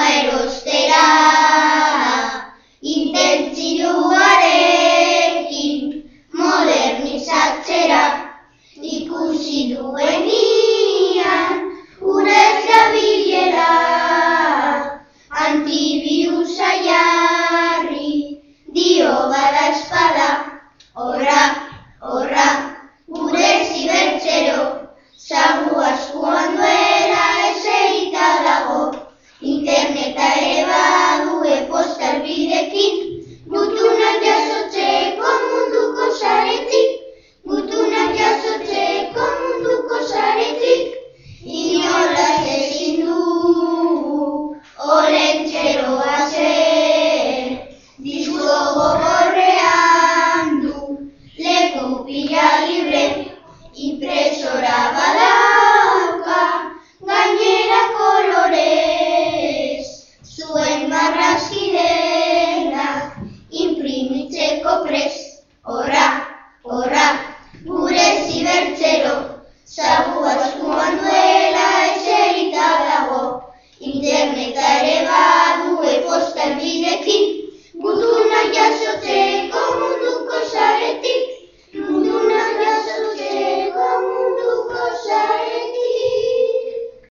bomba erostera. Intentziluarekin modernizatzera ikusi duen.